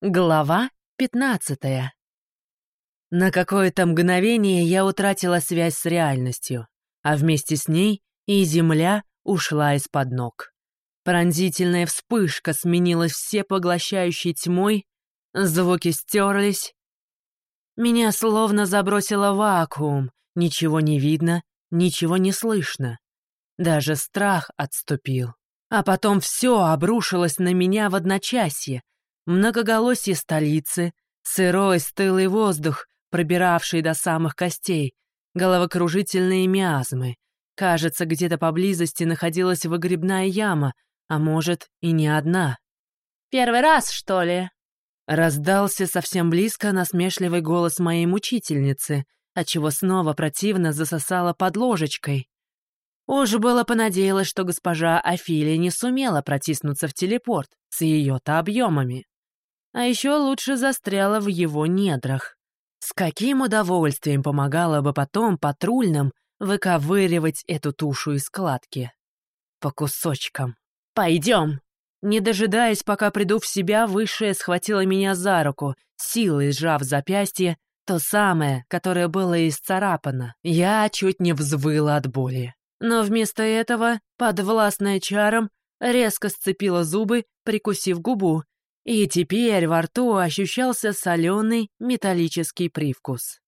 Глава пятнадцатая. На какое-то мгновение я утратила связь с реальностью, а вместе с ней и земля ушла из-под ног. Пронзительная вспышка сменилась всепоглощающей тьмой, звуки стерлись. Меня словно забросило в вакуум, ничего не видно, ничего не слышно. Даже страх отступил. А потом все обрушилось на меня в одночасье — Многоголосие столицы, сырой стылый воздух, пробиравший до самых костей, головокружительные миазмы. Кажется, где-то поблизости находилась выгребная яма, а может, и не одна. «Первый раз, что ли?» Раздался совсем близко насмешливый голос моей мучительницы, отчего снова противно засосала под ложечкой. Уж было понадеялась, что госпожа Афилия не сумела протиснуться в телепорт с ее-то объемами а еще лучше застряла в его недрах. С каким удовольствием помогала бы потом патрульным выковыривать эту тушу из складки. По кусочкам. «Пойдем!» Не дожидаясь, пока приду в себя, Высшая схватила меня за руку, силой сжав запястье, то самое, которое было исцарапано. Я чуть не взвыла от боли. Но вместо этого, подвластная чаром, резко сцепила зубы, прикусив губу, и теперь во рту ощущался соленый металлический привкус.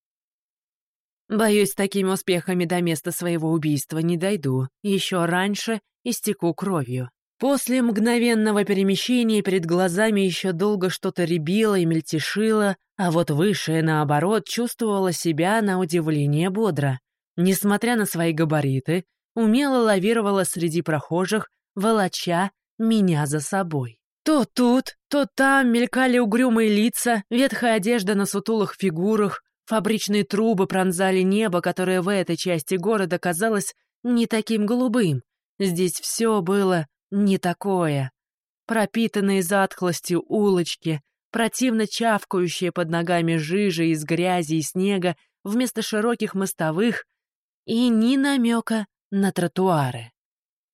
Боюсь, такими успехами до места своего убийства не дойду, еще раньше истеку кровью. После мгновенного перемещения перед глазами еще долго что-то рябило и мельтешило, а вот высшая, наоборот, чувствовала себя на удивление бодро. Несмотря на свои габариты, умело лавировала среди прохожих, волоча меня за собой. То тут, то там мелькали угрюмые лица, ветхая одежда на сутулых фигурах, фабричные трубы пронзали небо, которое в этой части города казалось не таким голубым. Здесь все было не такое. Пропитанные затхлостью улочки, противно чавкающие под ногами жижи из грязи и снега вместо широких мостовых и ни намека на тротуары.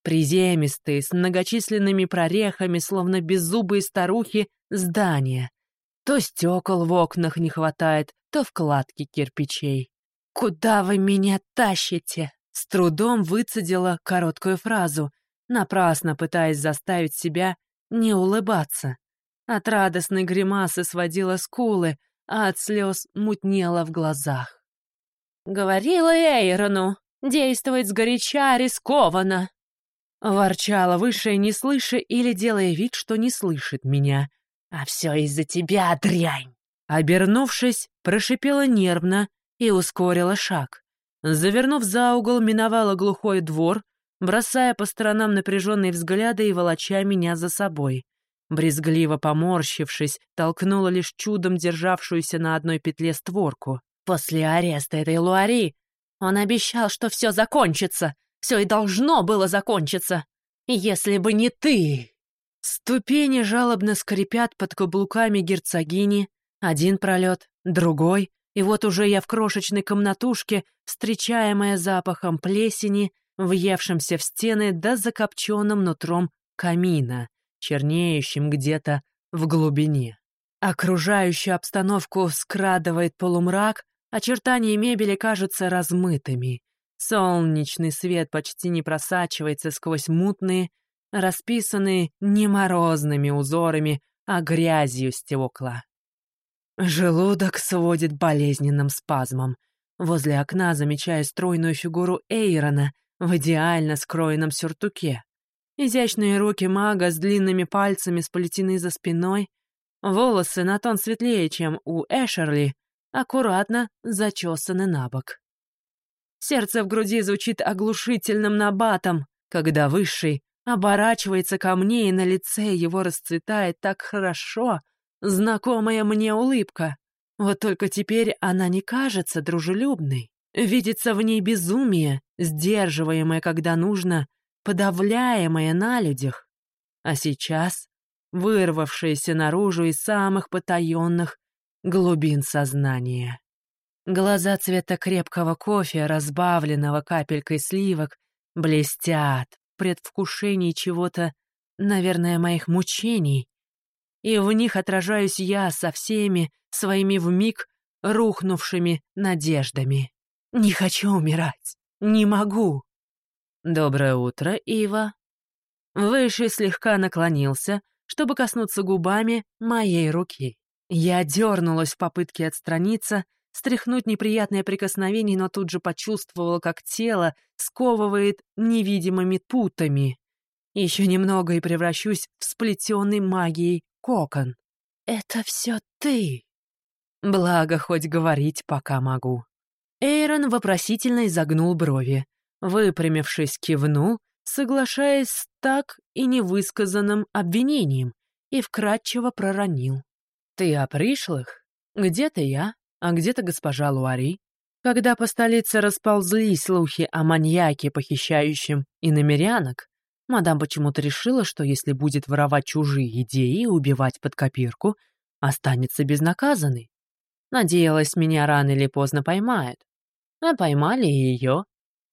Приземистые, с многочисленными прорехами, словно беззубые старухи, здания. То стекол в окнах не хватает, то вкладки кирпичей. «Куда вы меня тащите?» С трудом выцедила короткую фразу, напрасно пытаясь заставить себя не улыбаться. От радостной гримасы сводила скулы, а от слез мутнело в глазах. «Говорила Эйрону, действовать сгоряча рискованно!» Ворчала высшая, не слыша или делая вид, что не слышит меня. «А все из-за тебя, дрянь!» Обернувшись, прошипела нервно и ускорила шаг. Завернув за угол, миновала глухой двор, бросая по сторонам напряженные взгляды и волоча меня за собой. Брезгливо поморщившись, толкнула лишь чудом державшуюся на одной петле створку. После ареста этой Луари он обещал, что все закончится, все и должно было закончиться. Если бы не ты!» Ступени жалобно скрипят под каблуками герцогини. Один пролет, другой. И вот уже я в крошечной комнатушке, встречаемая запахом плесени, въевшимся в стены да закопченным нутром камина, чернеющим где-то в глубине. Окружающую обстановку скрадывает полумрак, очертания мебели кажутся размытыми. Солнечный свет почти не просачивается сквозь мутные, расписанные не морозными узорами, а грязью стекла. Желудок сводит болезненным спазмом. Возле окна замечаю стройную фигуру Эйрона в идеально скроенном сюртуке. Изящные руки мага с длинными пальцами сплетены за спиной, волосы на тон светлее, чем у Эшерли, аккуратно зачесаны на бок. Сердце в груди звучит оглушительным набатом, когда Высший оборачивается ко мне, и на лице его расцветает так хорошо знакомая мне улыбка. Вот только теперь она не кажется дружелюбной. Видится в ней безумие, сдерживаемое, когда нужно, подавляемое на людях. А сейчас вырвавшееся наружу из самых потаенных глубин сознания. Глаза цвета крепкого кофе, разбавленного капелькой сливок, блестят в предвкушении чего-то, наверное, моих мучений. и в них отражаюсь я со всеми своими вмиг рухнувшими надеждами. Не хочу умирать. Не могу. Доброе утро, Ива. Выше слегка наклонился, чтобы коснуться губами моей руки. Я дернулась в попытке отстраниться, стряхнуть неприятное прикосновение, но тут же почувствовала, как тело сковывает невидимыми путами. Еще немного и превращусь в сплетенный магией кокон. «Это все ты!» Благо, хоть говорить пока могу. Эйрон вопросительно изогнул брови, выпрямившись, кивнул, соглашаясь с так и невысказанным обвинением, и вкратчиво проронил. «Ты о пришлых? Где-то я, а где-то госпожа Луари. Когда по столице расползлись слухи о маньяке, похищающем иномерянок, мадам почему-то решила, что если будет воровать чужие идеи и убивать под копирку, останется безнаказанной. Надеялась, меня рано или поздно поймают. А поймали ее.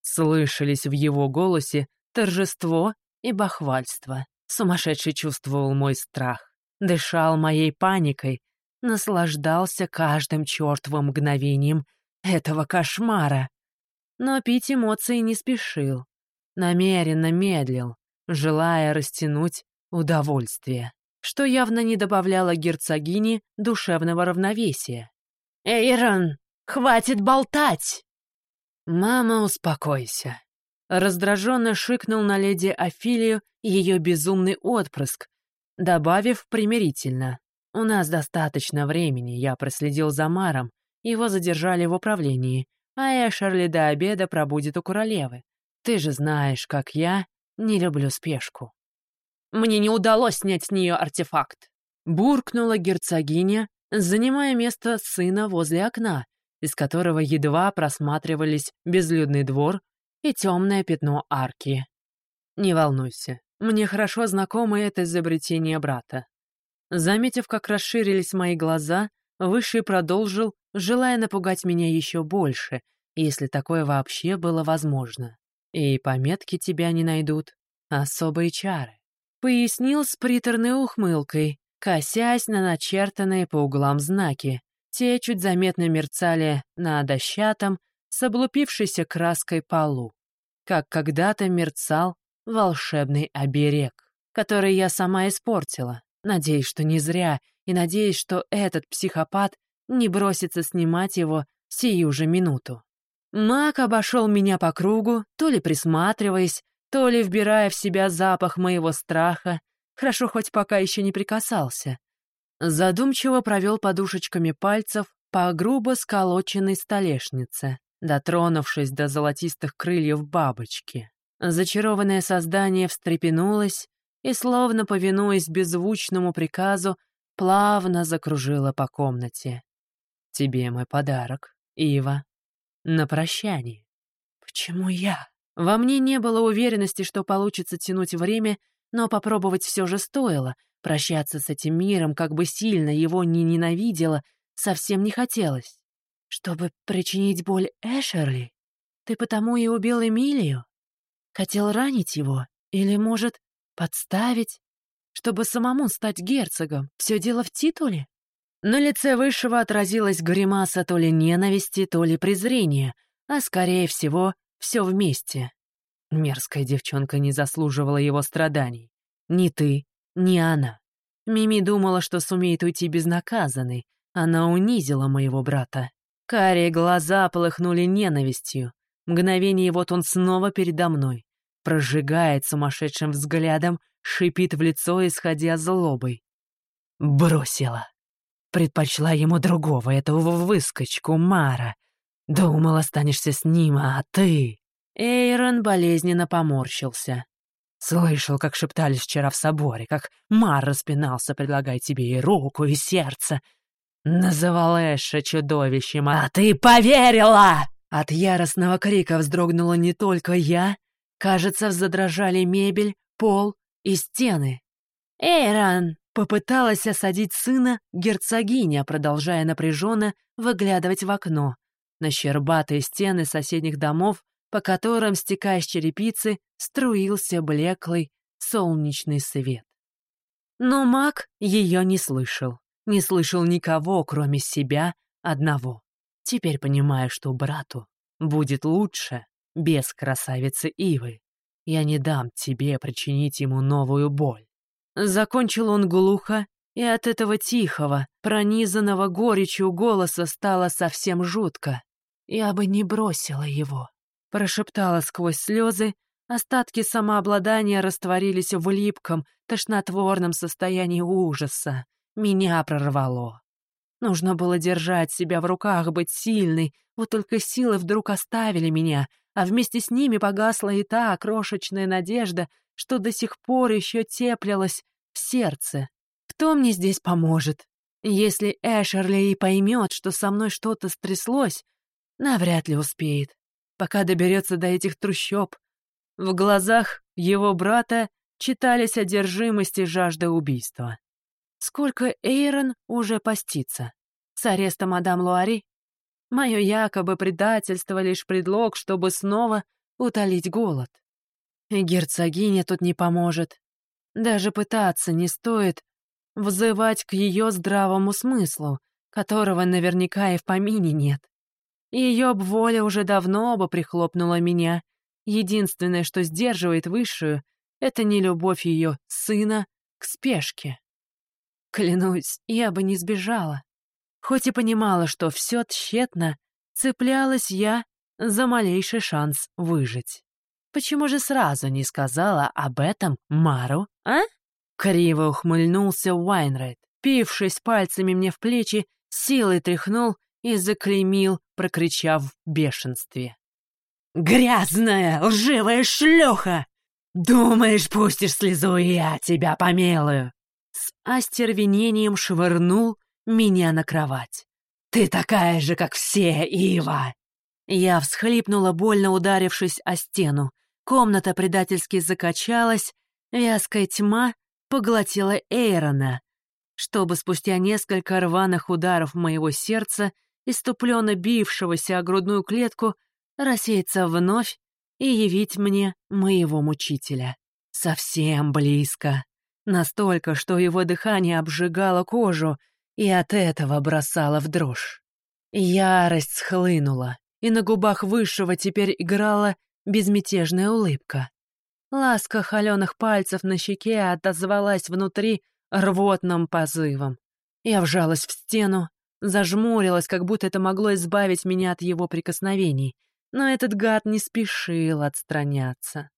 Слышались в его голосе торжество и бахвальство. Сумасшедший чувствовал мой страх, дышал моей паникой, наслаждался каждым чертовым мгновением этого кошмара. Но пить эмоции не спешил, намеренно медлил, желая растянуть удовольствие, что явно не добавляло герцогине душевного равновесия. «Эйрон, хватит болтать!» «Мама, успокойся!» Раздраженно шикнул на леди Афилию ее безумный отпрыск, добавив примирительно. «У нас достаточно времени, я проследил за Маром, его задержали в управлении, а Эшерли до обеда пробудет у королевы. Ты же знаешь, как я не люблю спешку». «Мне не удалось снять с нее артефакт», — буркнула герцогиня, занимая место сына возле окна, из которого едва просматривались безлюдный двор и темное пятно арки. «Не волнуйся, мне хорошо знакомо это изобретение брата». Заметив, как расширились мои глаза, Высший продолжил, желая напугать меня еще больше, если такое вообще было возможно. И пометки тебя не найдут, особые чары. Пояснил с приторной ухмылкой, косясь на начертанные по углам знаки. Те чуть заметно мерцали на дощатом, с облупившейся краской полу, как когда-то мерцал волшебный оберег, который я сама испортила. Надеюсь, что не зря, и надеюсь, что этот психопат не бросится снимать его сию же минуту. Маг обошел меня по кругу, то ли присматриваясь, то ли вбирая в себя запах моего страха, Хорошо, хоть пока еще не прикасался. Задумчиво провел подушечками пальцев по грубо сколоченной столешнице, дотронувшись до золотистых крыльев бабочки. Зачарованное создание встрепенулось и, словно повинуясь беззвучному приказу, плавно закружило по комнате. «Тебе мой подарок, Ива. На прощание». «Почему я?» Во мне не было уверенности, что получится тянуть время но попробовать все же стоило. Прощаться с этим миром, как бы сильно его не ненавидела, совсем не хотелось. Чтобы причинить боль Эшерли? Ты потому и убил Эмилию? Хотел ранить его? Или, может, подставить? Чтобы самому стать герцогом? Все дело в титуле? На лице Высшего отразилась гримаса то ли ненависти, то ли презрения, а, скорее всего, все вместе. Мерзкая девчонка не заслуживала его страданий. Ни ты, ни она. Мими думала, что сумеет уйти безнаказанной. Она унизила моего брата. Карие глаза полыхнули ненавистью. Мгновение, вот он снова передо мной. Прожигает сумасшедшим взглядом, шипит в лицо, исходя злобой. Бросила. Предпочла ему другого, этого выскочку Мара. Думала, останешься с ним, а ты... Эйрон болезненно поморщился. Слышал, как шептались вчера в соборе, как Мар распинался, предлагая тебе и руку, и сердце. Называл Эша чудовищем, а ты поверила! От яростного крика вздрогнула не только я. Кажется, задрожали мебель, пол и стены. «Эйрон!» — попыталась осадить сына герцогиня, продолжая напряженно выглядывать в окно. На щербатые стены соседних домов по которым, стекая с черепицы, струился блеклый солнечный свет. Но маг ее не слышал. Не слышал никого, кроме себя одного. Теперь понимаю, что брату будет лучше без красавицы Ивы. Я не дам тебе причинить ему новую боль. Закончил он глухо, и от этого тихого, пронизанного горечью голоса стало совсем жутко. «Я бы не бросила его», — прошептала сквозь слезы, остатки самообладания растворились в липком, тошнотворном состоянии ужаса. Меня прорвало. Нужно было держать себя в руках, быть сильной, вот только силы вдруг оставили меня, а вместе с ними погасла и та крошечная надежда, что до сих пор еще теплилась в сердце. Кто мне здесь поможет? Если Эшерли и поймет, что со мной что-то стряслось, навряд ли успеет, пока доберется до этих трущоб. В глазах его брата читались одержимость и жажда убийства. Сколько Эйрон уже постится? С арестом мадам Луари? Мое якобы предательство — лишь предлог, чтобы снова утолить голод. И герцогиня тут не поможет. Даже пытаться не стоит взывать к ее здравому смыслу, которого наверняка и в помине нет. Ее б воля уже давно бы прихлопнула меня. Единственное, что сдерживает высшую, это не любовь ее сына к спешке. Клянусь, я бы не сбежала. Хоть и понимала, что все тщетно, цеплялась я за малейший шанс выжить. Почему же сразу не сказала об этом Мару, а? Криво ухмыльнулся Уайнрайт, пившись пальцами мне в плечи, силой тряхнул и заклеймил, прокричав в бешенстве. «Грязная, лживая шлюха! Думаешь, пустишь слезу, и я тебя помелаю!» С остервенением швырнул меня на кровать. «Ты такая же, как все, Ива!» Я всхлипнула, больно ударившись о стену. Комната предательски закачалась, вязкая тьма поглотила Эйрона, чтобы спустя несколько рваных ударов моего сердца, иступленно бившегося о грудную клетку, рассеяться вновь и явить мне моего мучителя. Совсем близко. Настолько, что его дыхание обжигало кожу, и от этого бросало в дрожь. Ярость схлынула, и на губах Высшего теперь играла безмятежная улыбка. Ласка холеных пальцев на щеке отозвалась внутри рвотным позывом. Я вжалась в стену, зажмурилась, как будто это могло избавить меня от его прикосновений, но этот гад не спешил отстраняться.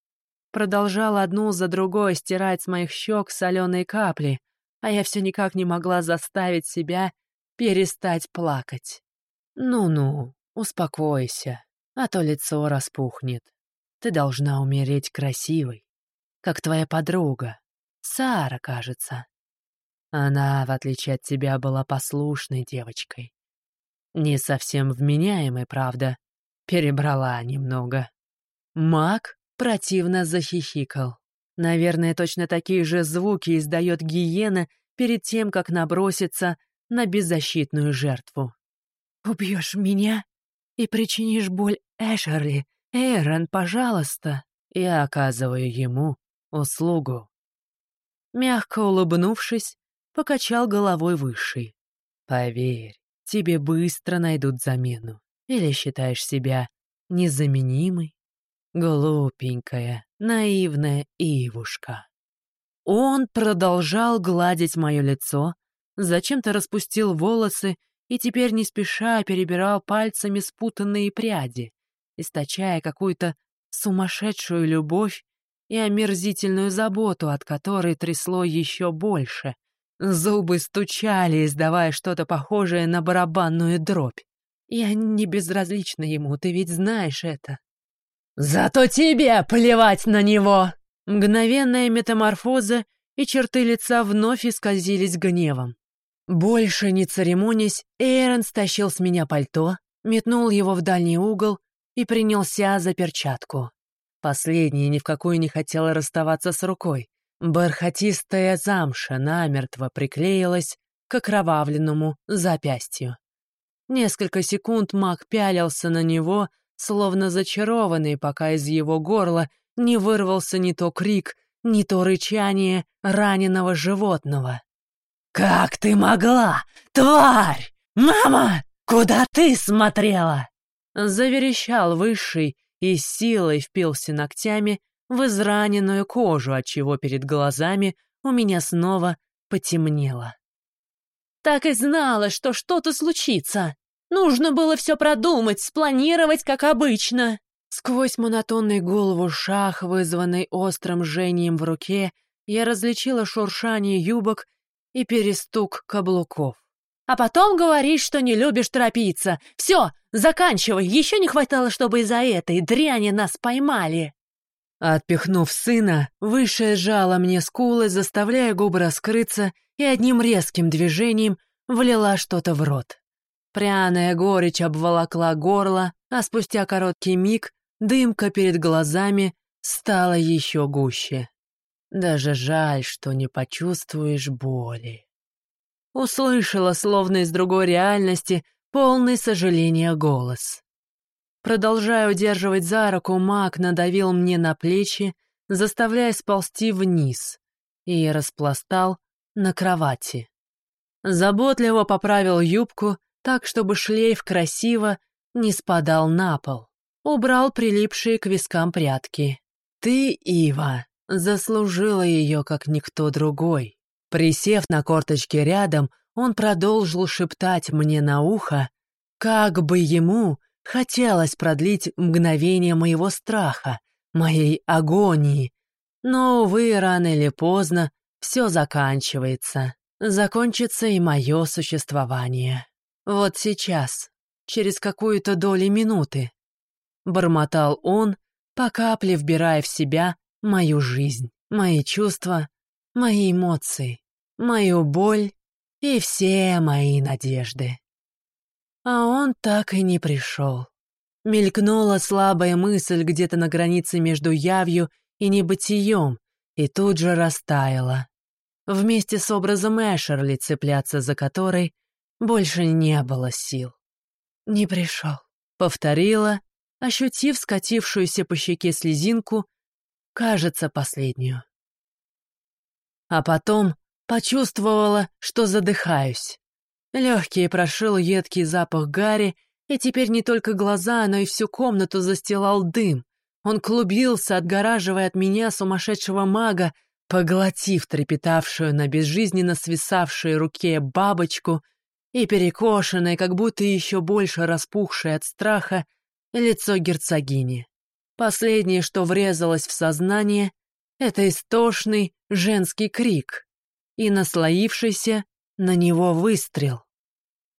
Продолжал одну за другой стирать с моих щек соленые капли, а я все никак не могла заставить себя перестать плакать. «Ну-ну, успокойся, а то лицо распухнет. Ты должна умереть красивой, как твоя подруга, Сара, кажется. Она, в отличие от тебя, была послушной девочкой. Не совсем вменяемой, правда, перебрала немного. Маг противно захихикал. Наверное, точно такие же звуки издает гиена перед тем, как наброситься на беззащитную жертву. «Убьешь меня и причинишь боль Эшерли, Эйрон, пожалуйста!» Я оказываю ему услугу. Мягко улыбнувшись, покачал головой высший. «Поверь, тебе быстро найдут замену. Или считаешь себя незаменимой?» Глупенькая, наивная Ивушка. Он продолжал гладить мое лицо, зачем-то распустил волосы и теперь не спеша перебирал пальцами спутанные пряди, источая какую-то сумасшедшую любовь и омерзительную заботу, от которой трясло еще больше. Зубы стучали, издавая что-то похожее на барабанную дробь. Я не безразлична ему, ты ведь знаешь это. «Зато тебе плевать на него!» Мгновенная метаморфоза, и черты лица вновь исказились гневом. Больше не церемонясь, Эйрон стащил с меня пальто, метнул его в дальний угол и принялся за перчатку. Последняя ни в какую не хотела расставаться с рукой. Бархатистая замша намертво приклеилась к окровавленному запястью. Несколько секунд маг пялился на него, словно зачарованный, пока из его горла не вырвался ни то крик, не то рычание раненого животного. «Как ты могла, тварь! Мама, куда ты смотрела?» Заверещал Высший и силой впился ногтями в израненную кожу, отчего перед глазами у меня снова потемнело. «Так и знала, что что-то случится. Нужно было все продумать, спланировать, как обычно». Сквозь монотонный голову шах, вызванный острым жжением в руке, я различила шуршание юбок и перестук каблуков. А потом говоришь, что не любишь торопиться. Все, заканчивай. Еще не хватало, чтобы из-за этой дряни нас поймали. Отпихнув сына, высшая сжала мне скулы, заставляя губы раскрыться, и одним резким движением влила что-то в рот. Пряная горечь обволокла горло, а спустя короткий миг дымка перед глазами стала еще гуще. Даже жаль, что не почувствуешь боли. Услышала, словно из другой реальности, полный сожаления голос. Продолжая удерживать за руку, маг надавил мне на плечи, заставляя сползти вниз, и распластал на кровати. Заботливо поправил юбку так, чтобы шлейф красиво не спадал на пол. Убрал прилипшие к вискам прятки. «Ты, Ива, заслужила ее, как никто другой». Присев на корточке рядом, он продолжил шептать мне на ухо, как бы ему хотелось продлить мгновение моего страха, моей агонии. Но, увы, рано или поздно все заканчивается. Закончится и мое существование. Вот сейчас, через какую-то долю минуты. Бормотал он, по капле вбирая в себя мою жизнь, мои чувства, мои эмоции, мою боль и все мои надежды. А он так и не пришел. Мелькнула слабая мысль где-то на границе между явью и небытием, и тут же растаяла. Вместе с образом Эшерли, цепляться за которой больше не было сил. «Не пришел», — повторила, ощутив скатившуюся по щеке слезинку, кажется, последнюю. А потом почувствовала, что задыхаюсь. Легкий прошил едкий запах гари, и теперь не только глаза, но и всю комнату застилал дым. Он клубился, отгораживая от меня сумасшедшего мага, поглотив трепетавшую на безжизненно свисавшей руке бабочку и перекошенное, как будто еще больше распухшее от страха, лицо герцогини. Последнее, что врезалось в сознание, это истошный женский крик и наслоившийся на него выстрел.